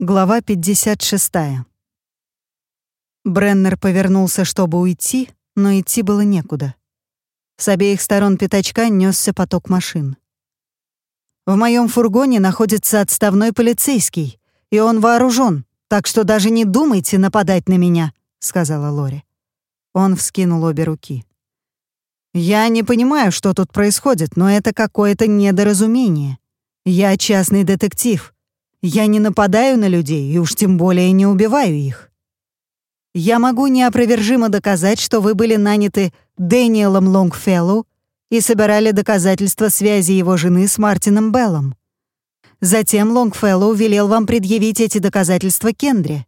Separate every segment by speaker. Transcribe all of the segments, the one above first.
Speaker 1: Глава 56. Бреннер повернулся, чтобы уйти, но идти было некуда. С обеих сторон пятачка несся поток машин. В моем фургоне находится отставной полицейский, и он вооружен, так что даже не думайте нападать на меня, сказала Лори. Он вскинул обе руки. Я не понимаю, что тут происходит, но это какое-то недоразумение. Я частный детектив. Я не нападаю на людей и уж тем более не убиваю их. Я могу неопровержимо доказать, что вы были наняты Дэниелом Лонгфеллоу и собирали доказательства связи его жены с Мартином Беллом. Затем Лонгфеллоу велел вам предъявить эти доказательства Кендре.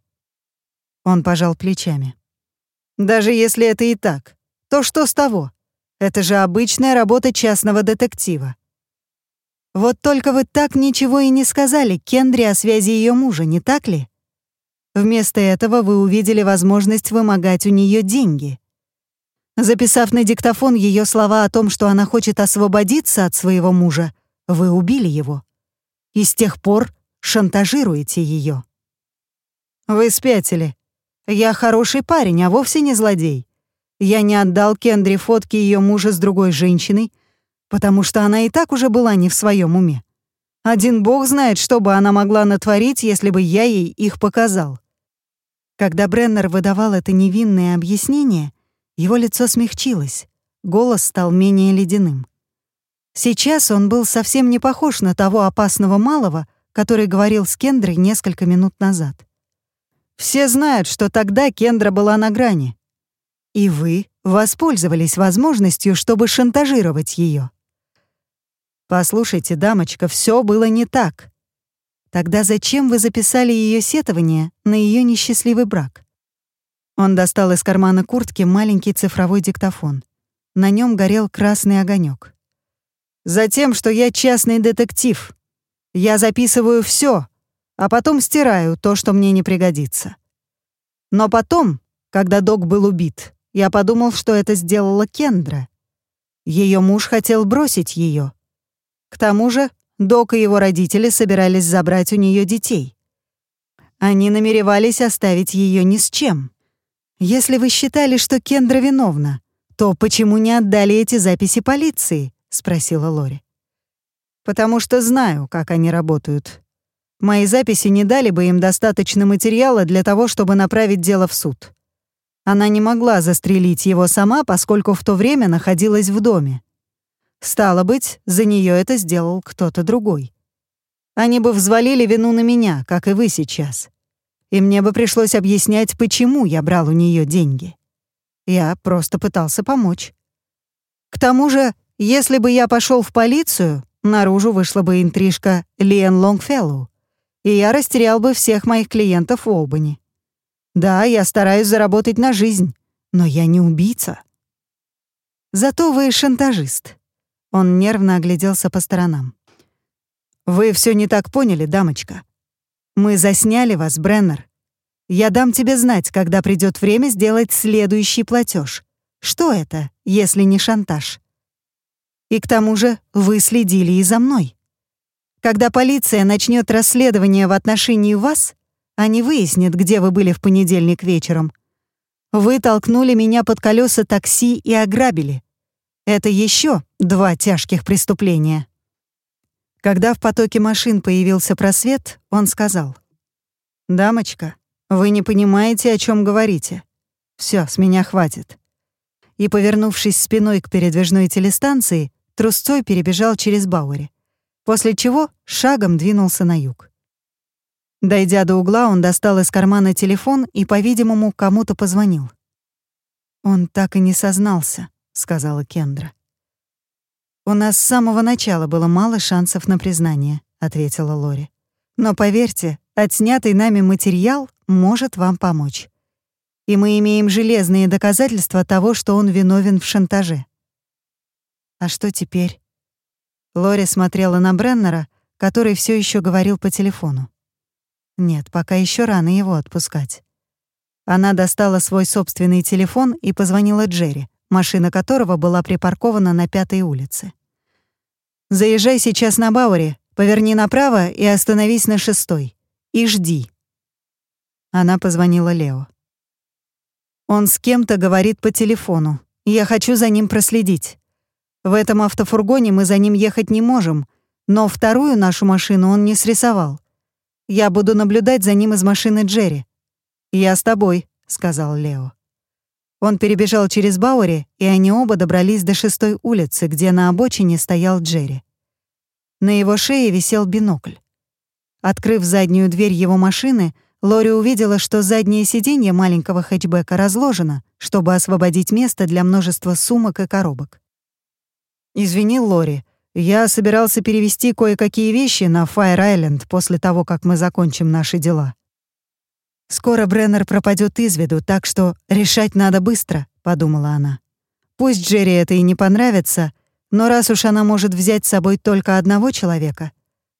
Speaker 1: Он пожал плечами. Даже если это и так, то что с того? Это же обычная работа частного детектива. Вот только вы так ничего и не сказали Кендре о связи ее мужа, не так ли? Вместо этого вы увидели возможность вымогать у нее деньги. Записав на диктофон ее слова о том, что она хочет освободиться от своего мужа, вы убили его. И с тех пор шантажируете ее. Вы спятили. Я хороший парень, а вовсе не злодей. Я не отдал Кендре фотки ее мужа с другой женщиной, потому что она и так уже была не в своем уме. Один бог знает, что бы она могла натворить, если бы я ей их показал. Когда Бреннер выдавал это невинное объяснение, его лицо смягчилось, голос стал менее ледяным. Сейчас он был совсем не похож на того опасного малого, который говорил с Кендрой несколько минут назад. Все знают, что тогда Кендра была на грани. И вы воспользовались возможностью, чтобы шантажировать ее. Послушайте, дамочка, все было не так. Тогда зачем вы записали ее сетование на ее несчастливый брак? Он достал из кармана куртки маленький цифровой диктофон. На нем горел красный огонек. Затем, что я частный детектив. Я записываю все, а потом стираю то, что мне не пригодится. Но потом, когда док был убит, я подумал, что это сделала Кендра. Ее муж хотел бросить ее. К тому же Док и его родители собирались забрать у нее детей. Они намеревались оставить ее ни с чем. Если вы считали, что Кендра виновна, то почему не отдали эти записи полиции? спросила Лори. Потому что знаю, как они работают. Мои записи не дали бы им достаточно материала для того, чтобы направить дело в суд. Она не могла застрелить его сама, поскольку в то время находилась в доме. Стало быть, за нее это сделал кто-то другой. Они бы взвалили вину на меня, как и вы сейчас. И мне бы пришлось объяснять, почему я брал у нее деньги. Я просто пытался помочь. К тому же, если бы я пошел в полицию, наружу вышла бы интрижка Лиэн Лонгфеллоу, и я растерял бы всех моих клиентов в Олбани. Да, я стараюсь заработать на жизнь, но я не убийца. Зато вы шантажист. Он нервно огляделся по сторонам. «Вы все не так поняли, дамочка. Мы засняли вас, Бреннер. Я дам тебе знать, когда придет время сделать следующий платеж. Что это, если не шантаж? И к тому же вы следили и за мной. Когда полиция начнет расследование в отношении вас, они выяснят, где вы были в понедельник вечером. Вы толкнули меня под колеса такси и ограбили. Это еще два тяжких преступления. Когда в потоке машин появился просвет, он сказал. «Дамочка, вы не понимаете, о чем говорите. Все, с меня хватит». И, повернувшись спиной к передвижной телестанции, трусцой перебежал через Бауэри, после чего шагом двинулся на юг. Дойдя до угла, он достал из кармана телефон и, по-видимому, кому-то позвонил. Он так и не сознался, сказала Кендра. «У нас с самого начала было мало шансов на признание», — ответила Лори. «Но поверьте, отснятый нами материал может вам помочь. И мы имеем железные доказательства того, что он виновен в шантаже». «А что теперь?» Лори смотрела на Бреннера, который все еще говорил по телефону. Нет, пока еще рано его отпускать. Она достала свой собственный телефон и позвонила Джерри, машина которого была припаркована на пятой улице. «Заезжай сейчас на Бауэре, поверни направо и остановись на шестой. И жди», Она позвонила Лео. «Он с кем-то говорит по телефону. Я хочу за ним проследить. В этом автофургоне мы за ним ехать не можем, но вторую нашу машину он не срисовал. Я буду наблюдать за ним из машины Джерри. «Я с тобой», — сказал Лео. Он перебежал через Бауэри, и они оба добрались до шестой улицы, где на обочине стоял Джерри. На его шее висел бинокль. Открыв заднюю дверь его машины, Лори увидела, что заднее сиденье маленького хэтчбека разложено, чтобы освободить место для множества сумок и коробок. «Извини, Лори, я собирался перевести кое-какие вещи на Файр-Айленд после того, как мы закончим наши дела». «Скоро Бреннер пропадет из виду, так что решать надо быстро», — подумала она. «Пусть Джерри это и не понравится, но раз уж она может взять с собой только одного человека,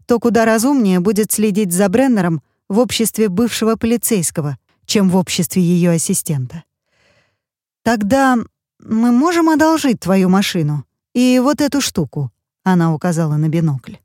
Speaker 1: то куда разумнее будет следить за Бреннером в обществе бывшего полицейского, чем в обществе ее ассистента. «Тогда мы можем одолжить твою машину и вот эту штуку», — она указала на бинокль.